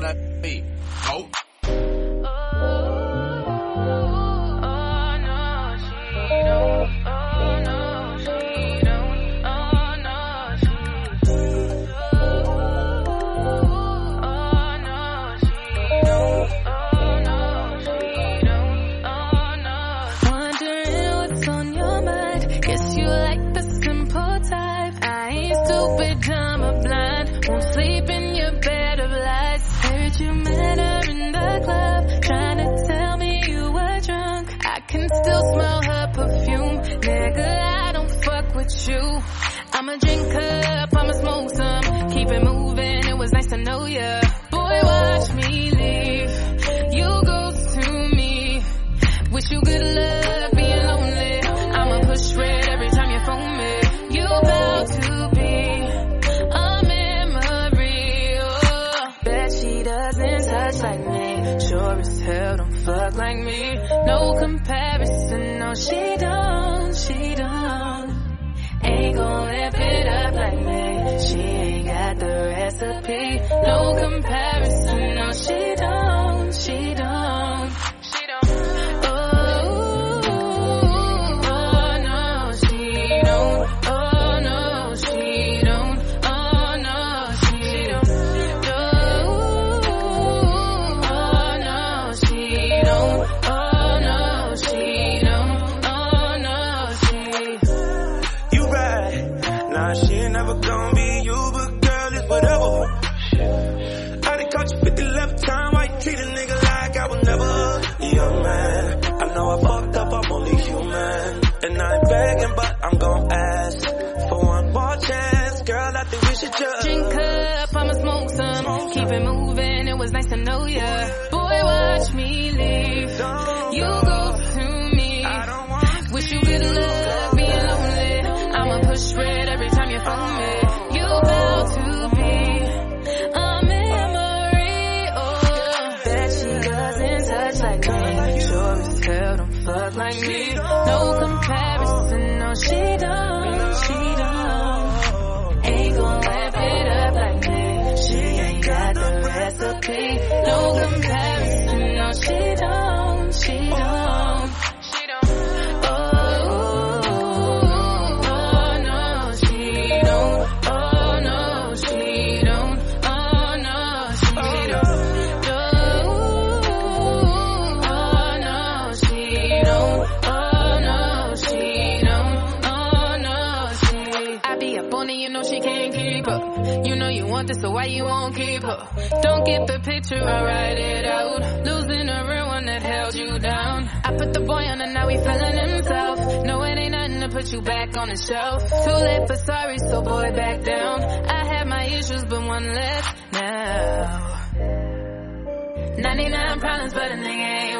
that beat. Nope. Guess you like the simple type. I ain't stupid, dumb or blind. Won't sleep in your bed of lies. Heard you met her in the club, trying to tell me you were drunk. I can still smell her perfume, nigga. I don't fuck with you. I'm a drinker, up, I'ma smoke some. Keep it moving, it was nice to know ya. Boy, watch me. fuck like me. No comparison, no, she don't, she don't. Ain't gon' live it up like me. was nice to know ya. Boy, watch me leave. You go to me. Wish you good luck being lonely. I'ma push red every time you phone me. You about to be a memory. Oh, bet she doesn't touch like me. Sure as hell don't fuck like me. No comparison, no she don't. You know you want this, so why you won't keep her? Don't get the picture, I write it out. Losing a real one that held you down. I put the boy on and now he feeling himself. No, it ain't nothing to put you back on the shelf. Too late for sorry, so boy, back down. I had my issues, but one left now. 99 problems, but a nigga ain't